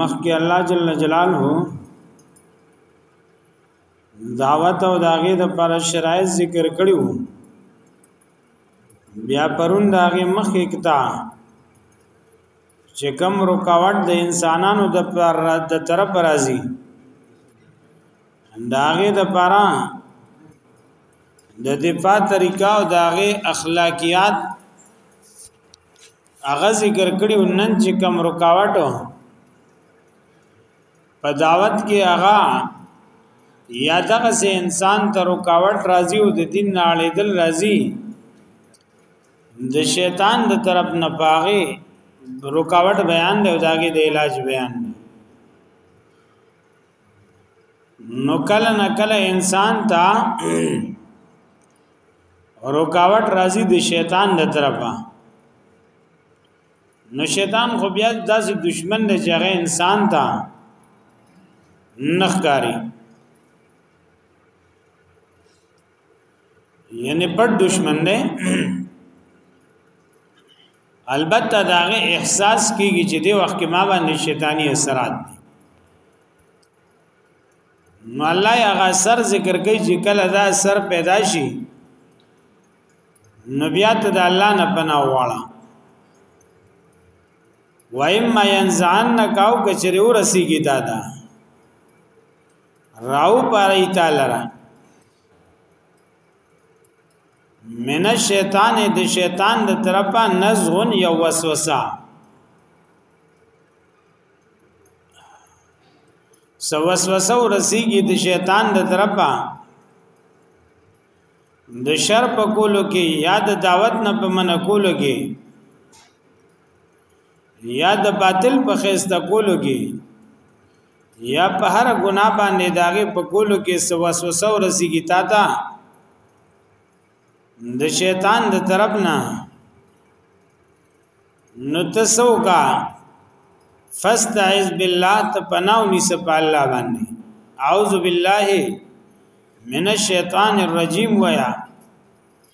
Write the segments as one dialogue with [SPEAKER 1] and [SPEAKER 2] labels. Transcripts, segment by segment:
[SPEAKER 1] مخکې الله جل جلاله دعوت او داغه د پر شرایط ذکر کړیو بیا پرون داغه مخکې کتا چې کم رکاوټ د انسانانو د پر د طرف راځي داغه د پرا د دفاع طریقہ او داغه اخلاقیات هغه ذکر کړي نن چې کم رکاوټ په دعوت کې هغه یا دغه سه انسان ته رکاوټ راځي او د دین نه اړېدل راځي د شیطان د طرف نه پاغه رکاوټ بیان دی او داګه د علاج بیان دی نو کله نه کله انسان ته رکاوټ راځي د شیطان د طرفه نو شیطان خو بیا داسې دشمن دی چې هغه انسان ته نخکاری یعنی پټ دشمن دی البته دا غي احساس کیږي چې دی وخت کې ما باندې شیطانی اثرات دي نو الله هغه سر ذکر کوي چې کله دا سر پیدا شي نو بیا ته د الله نه پناه واړه وایم ما ينزعنک او کچره ورسیږي دادا راو پاری تعالی را من شیطان د شیطان د طرفه نزغن یو وسوسه سو وسوسه ورسیږي د شیطان د طرفه د شر په کولو کې یا د دعوت نه په من کولو کې یا د باطل په خسته کولو کې یا په هر ګنا باندې داغه په کولو کې وسوسه ورسیږي تا ته د شیطان د طرف نه نو تسو کا فاستعذ بالله تپناو نس په الله باندې اعوذ بالله من الشیطان الرجیم ویا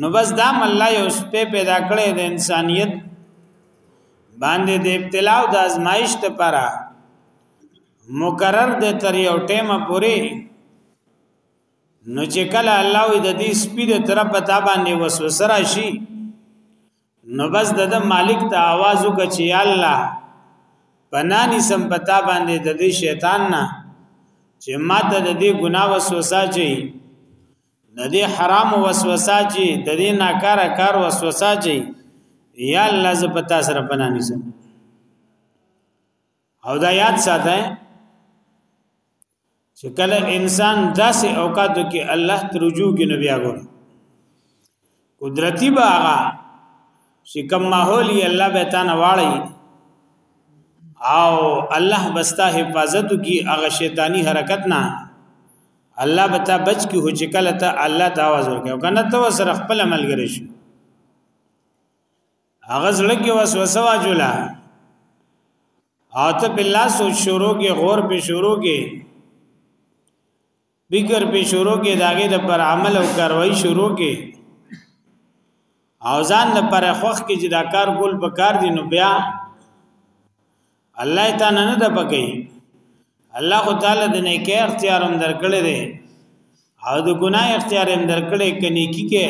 [SPEAKER 1] نو بس دا الله یو سپه پیدا کړی د انسانیت باندې د ابتلا او د ازمایش لپاره مقرر د تر یو ټیمه پوري نو چې کله الله د دې سپی د طرف پتا باندې وسوسه راشي نو بس د مالک ته आवाज وکړي چې الله پنانی سم پتا باندې د دې شیطان نه چې ماته د دې ګناه وسوسه چي د دې حرام وسوسه چې د دې ناکار کار وسوسه چې یا الله ز پتا سره پنا نشم او دا یاد ساته چې کله انسان داسې اوقاتو کې الله ترجو کې نبي هغه قدرتی باغا چې کوم ماحول یې الله به تا نه واړی او الله بستا حفاظت کی هغه شیطانی حرکت نه الله به تا بچ کی هو چې کله ته الله ته आवाज ورکې کنه ته سره خپل عمل ګرې شي هغه زړه کې وسوسه واجولا او ته په لاس شروع کې غور په شروع کې بکر په شروع کې داګه د پر عمل او کاروایی شروع کې او ځان د پر خوخ کې چې دا کار کول په کار دي نو بیا الله تعالی نه د پکې الله تعالی د نه کې اختیار هم درکړي دي او د ګناه اختیار هم درکړي کني کی کې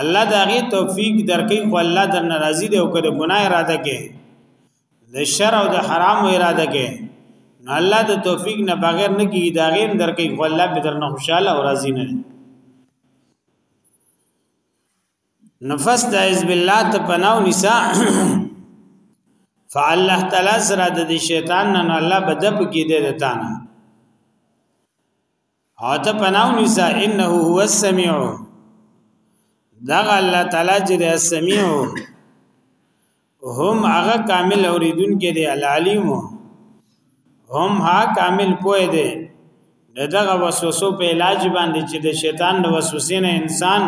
[SPEAKER 1] الله دغه توفیق درکې خو الله در ناراضي دی او کړه ګناه اراده کې د شر او د حرام اراده کې نو الله د توفیق نه بغیر نه کیږي دا غیم درکې خو الله به درنه خوشاله او راضی نه نفس د عز بالله ته پناو نساء فالله تعالی سره د شیطان نه الله بدب کې دی دتانه او ته پناو نسا انه هو السميع دا الله تعالی چې د سميع هم هغه کامل اوریدون کې دی العلیم هم ها کامل پوه دی دغه وسوسو په علاج باندې چې د شیطان د وسوسې نه انسان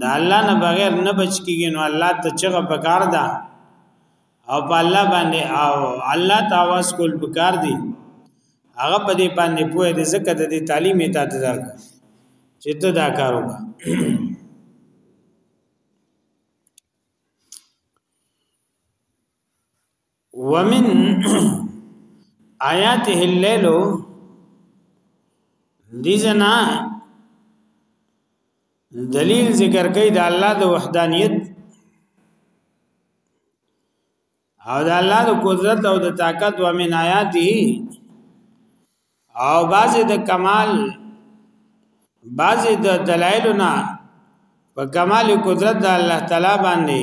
[SPEAKER 1] د الله نه بغیر نه بچ کیږي نو الله ته چغه پکار ده او په الله باندې او الله تعواز کول پکار دي هغه په دې باندې پوهه دې زکه د دې تعلیم ته تدار چې ته دا کار وکړه ومن آیاته الليل دیزنا دلیل ذکر کوي د الله د وحدانیت او د الله د قدرت او د طاقت و من آیاته او بعض د کمال بعض د دلایلنا په کمال قدرت د الله تعالی باندې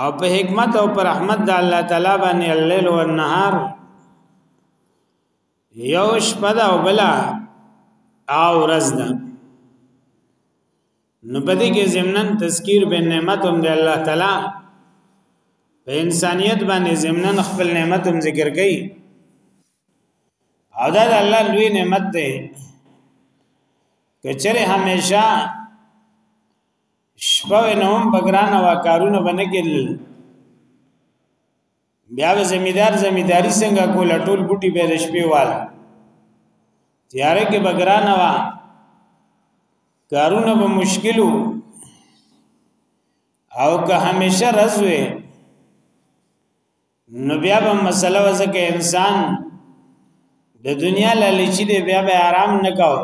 [SPEAKER 1] او په حکمت او پر رحمت د الله تعالی باندې الليل او النهار یو شپه دا او بلا او ورځ ده نو په دې کې زمنن تذکیر به نعمت هم دی الله تعالی په انسانیت باندې زمنن خپل نعمت هم ذکر کړي او دا د الله لوی نعمت دی کچره همیشه شپه نوم بګران وا کارونه بنګل بیا به زمیدار زمیداری څنګه کول ټول بوټي به شپې وال تیارې کې بګران وا کارونه به مشکلو او که همیشه رزوي نو بیا به مسله وځکه انسان د دنیا لالچی دی بیا به آرام نکاو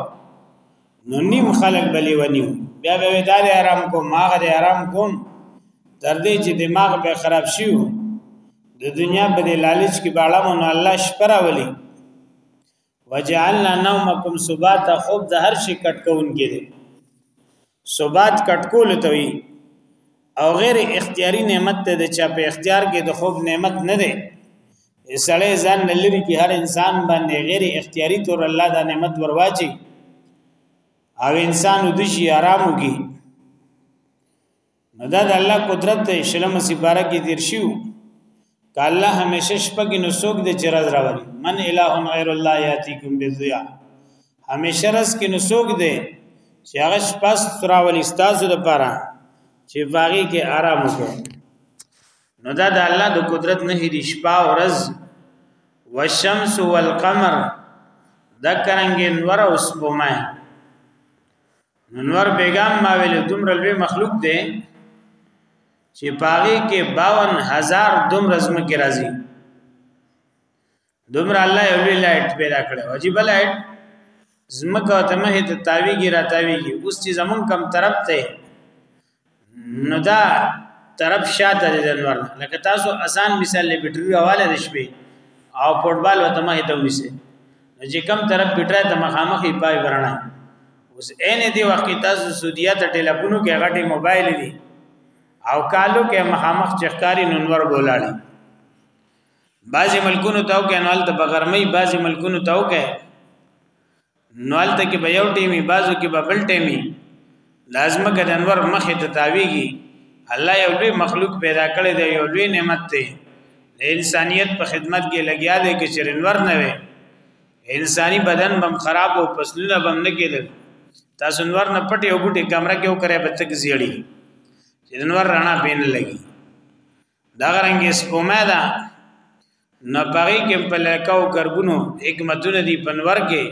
[SPEAKER 1] نو نیم خلق بلی ونیو بیا به دا دی آرام کوم ماغه دی آرام کوم تر دې چې دماغ به خراب شیو د دنیا په لالچ کې باړه مون الله شپره ولي وجعلنا نومکم سبات خوب د هر شي کټکون کې دي سبات کټکول ته وي او غیر اختیاري نعمت ته د چا په اختیار کې د خوب نعمت نه دی سړی ځان لری کې هر انسان باندې غیر اختیاري تور الله دا نعمت ورواچي او انسان د شي آرامو کې نو دا د الله قدرت ته شلم سپاره کې دیر شو ک الله همیشه شپه کې نو سوګ د چرز راوړي من الہ غیر الله یاتیکم بالضیا همیشه رس کې نو سوګ دی چې هغه شپه ستراول استاسو د پاره چې باغی کې آرام وکړو نو دا د الله د قدرت نه دی شپه او ورځ والشمس والقمر ذکرنګ انور او سپومه نور بیگام ما ویل دومره لوی مخلوق دی چې پاغي کې 52000 دومره زمکه راځي دومره الله یو لوی لایټ پیدا کړو عجیب لایټ زمکه ته مه ته تاویږي را تاویږي اوس چې زمون کم طرف ته نو دا طرف شاته دی دنور لکه تاسو اسان مثال لې بیټری حواله دي شپې او فوټبال وته ما هیته ونیسه چې کم طرف بیټری ته مخامخ یې پای ورنه اوس عین دی وخت تاسو سعودیا ته ټلیفونو کې غټي موبایل دي او کالو کې مخامخ چخکاری ننور بولاړي بعضی ملکونو تاو کې انوال ته بغرمۍ بعضی ملکونو تاو کې نو الته کې به یو ټیمی بازو کې به بل ټیمی لازم کې د انور مخه ته تاویږي الله یو لوی مخلوق پیدا کړی دی یو لوی نعمت دی د انسانیت په خدمت کې لګیا دی کې چې انور نه وي انساني بدن بم خراب او پسلونه بم نه کېدل تاسو انور نه پټي او ګټي کمره کې وکړې به تک زیړی چې انور رڼا پین لګي دا رنګ سپومه ده نو پغی کې په لکاو کرګونو حکمتونه دی پنور کې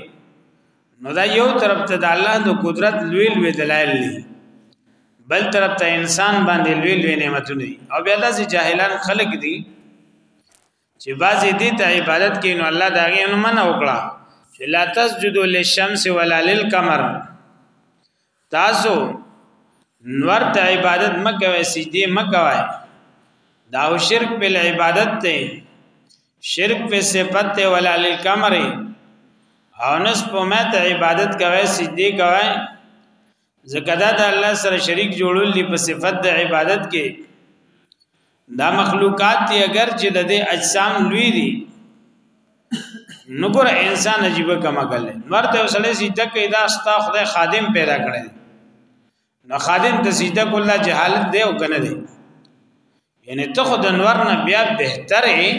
[SPEAKER 1] نو دا یو طرف ته د الله د قدرت لوی لوی دلایل دي بل طرف ته انسان باندې لوی لوی نعمتونه او بیا داسې جاهلان خلق دي چې بعضی دې ته عبادت کین نو الله دا غي نو منع وکړه چې لا تسجدوا للشمس ولا للقمر تاسو نور ته عبادت مکوئ سجدي مکوئ دا او شرک په عبادت ته شرک په صفت ته ولا للقمر او نس په مت عبادت کوي سجدي کوي ځکه دا د الله سره شریک جوړول دي په صفت د عبادت کې دا مخلوقات دي اگر چې د دې اجسام لوی دي نو ګور انسان عجیب کما کړل مرته وسړې سیده کې دا ستا خدای خادم پیدا کړل نو خادم ته سیده کوله جهالت دی او کنه دی یعنی ته خو د نور نه بیا بهتر یې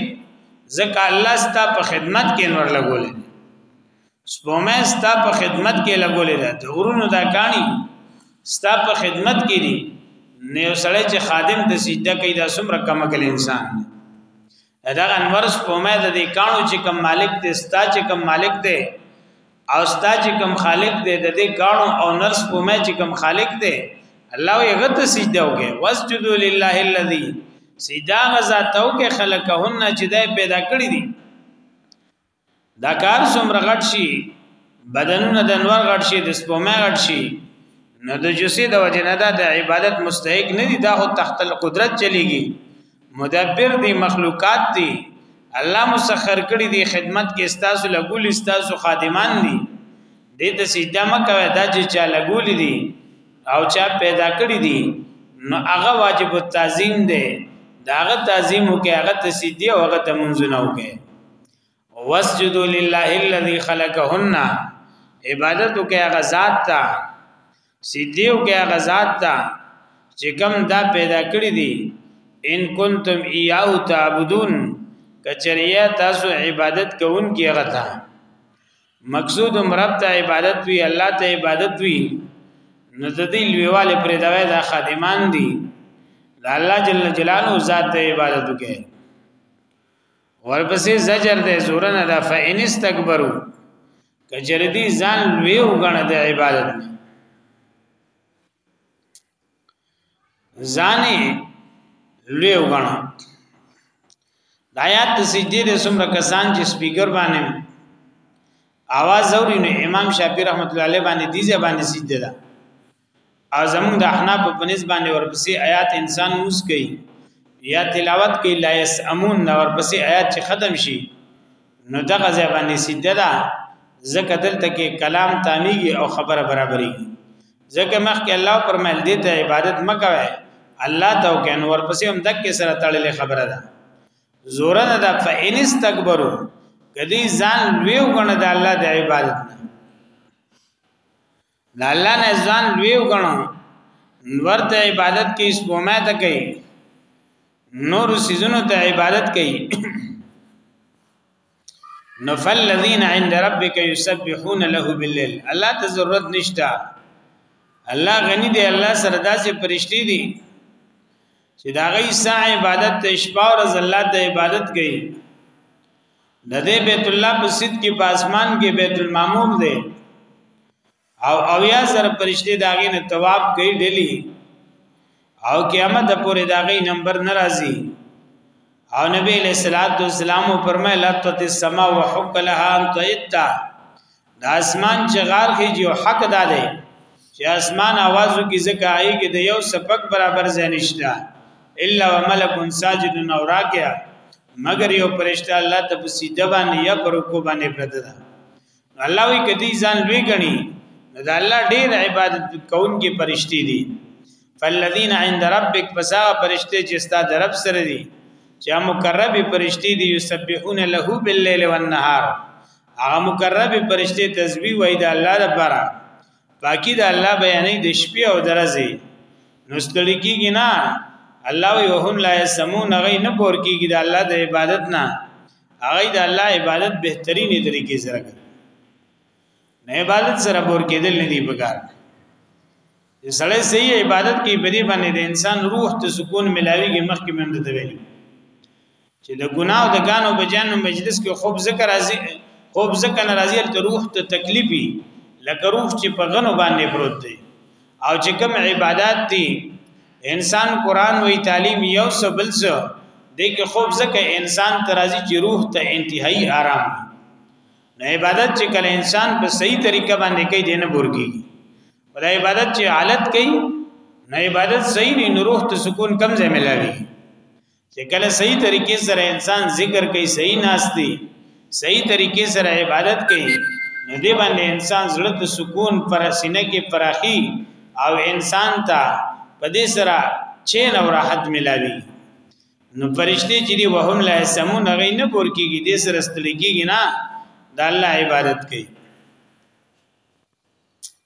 [SPEAKER 1] ځکه الله ستا په خدمت کې نور لګولې سپومه ستا په خدمت کې لګولې ده د غرونو دا کانی ستا په خدمت کې دي نه سړی چې خادم د سجده کوي دا څومره کمکل انسان دی دا انور سپومه د دې کانو چې کم مالک دی ستا چې کم مالک دی او ستا چې کم خالق دی د دې کانو او نور سپومه چې کم خالق دی الله یې غت سجده وکي واسجدوا لله الذي سجدا غزا تو کې خلقهن چې دې پیدا کړی دي دا کار څومره غټ شي بدنونه د انوار غټ شي د سپومه غټ شي نو د جسې د وجه نه دا د عبادت مستحق نه دي دا خو تحت القدرت چلیږي مدبر دي مخلوقات دي الله مسخر کړی دي خدمت کې استاسو لګول استاسو خادمان دي دې ته سجده مکه دا چې چا لګول دي او چا پیدا کړی دي نو هغه واجب التعظیم دی داغه تعظیم وکي هغه تسیدی او هغه تمنځونه وکي واسجدوا لله الذي خلقهن عبادت کوي هغه ذات ته سیدیو کوي هغه ذات ته چې کوم دا پیدا کړی دي ان کنتم ایاو تعبدون کچریه تاسو عبادت کوونکی هغه ته مقصود مرب ته عبادت وی الله ته عبادت وی نو د دې لویواله پر دغه د خادمان دي د الله جل جلاله ذات ته عبادت وکړي ورپسې زجر ده زورنه ده فإن استكبروا کجردي ځان لوی وګڼه د عبادت نه ځانې لوی وګڼه د آیات سجدي د څومره کسان چې سپیکر باندې आवाज اوري نو امام شافعي رحمت الله علیه باندې دیځه باندې سجده ده ازمون د احناف په نسبت ورپسې آیات انسان موس کوي یا تلاوت کوي لا یسمون دا ورپسې آیات چې ختم شي نو دغه ځای باندې سیده ده ځکه دلته کې کلام تامیږي او خبره برابري ځکه مخکې الله پرمایل دي ته عبادت مکوي الله ته او کین ورپسې هم دکې سره تړلې خبره ده زور نه ده فإن استكبروا کدی ځان لوی وګڼه د الله د عبادت نه د الله نه ځان لوی وګڼو ورته عبادت کې سپومه ته کوي نور سيزونو ته عبادت کوي نو فالذین عند ربک یسبحون له باللیل الله ته ضرورت نشته الله غنی دی الله سره داسې پرشتي دي چې دا غي سا عبادت ته شپه او ورځ الله ته عبادت کوي د دې بیت الله په سید کې په اسمان کې بیت المعمور دی او اویا زر پرشته داغې نه تواب کوي ډلی او قیامت پورې داغې نمبر ناراضي او نبی علیہ الصلوۃ والسلام فرمایله تت السما وحق لها ان تئتا د اسمان چغال کې جو حق ده دی چې اسمان आवाजو کې زکه آی کې د یو سپک برابر ځای نشته الا وملک ساجد نو راکیا مگر یو پرشتہ الله ته په سیده باندې یا پر کو باندې پرته ده الله وی کدی ځان لوی غني نو د الله ډیر عبادت کون کې پرشتي دي فالذین عند ربک فسا پرشتي چې ستا د رب سره دي چې مقرب پرشتي دي یسبحون له بالليل والنهار هغه مقرب پرشته تسبیح وای د الله لپاره باقی د الله بیانې د شپې او درځي نو ستړي کیږي نه الله وی وهم لا یسمون غي نه پور کیږي د الله د عبادت نه هغه د الله عبادت بهترینې طریقې سره کوي نه عبادت سره پور کېدل نه دی پکار چې سړی صحیح عبادت کوي په دې باندې د انسان روح ته سکون ملاويږي مخکې مند ته ویلي چې د ګناو د ګانو بجان مجلس کې خوب ذکر راځي خوب ذکر ناراضي ته روح ته تکلیفي لکه روح چې په غنو باندې پروت دی او چې کوم عبادت دي انسان قران وی تعلیم یو سبل سو د کې خوب ځکه انسان ترازی چې روح ته انتهایی آرام نه عبادت چې کله انسان په صحیح طریقه باندې کوي دینه ګورګي ولا عبادت چې حالت کوي نه عبادت صحیح نه روح ته سکون کم ځای ملاوي چې کله صحیح طریقې سره انسان ذکر کوي صحیح ناشتي صحیح طریقې سره عبادت کوي نو دې باندې انسان زړه ته سکون پر سینې کې پراخي او انسان ته په دې سره چین او راحت ملاوي نو فرشتي چې دی وهم لا سمون غي نه پور کیږي دې سره ستړي کیږي نه د الله عبادت کوي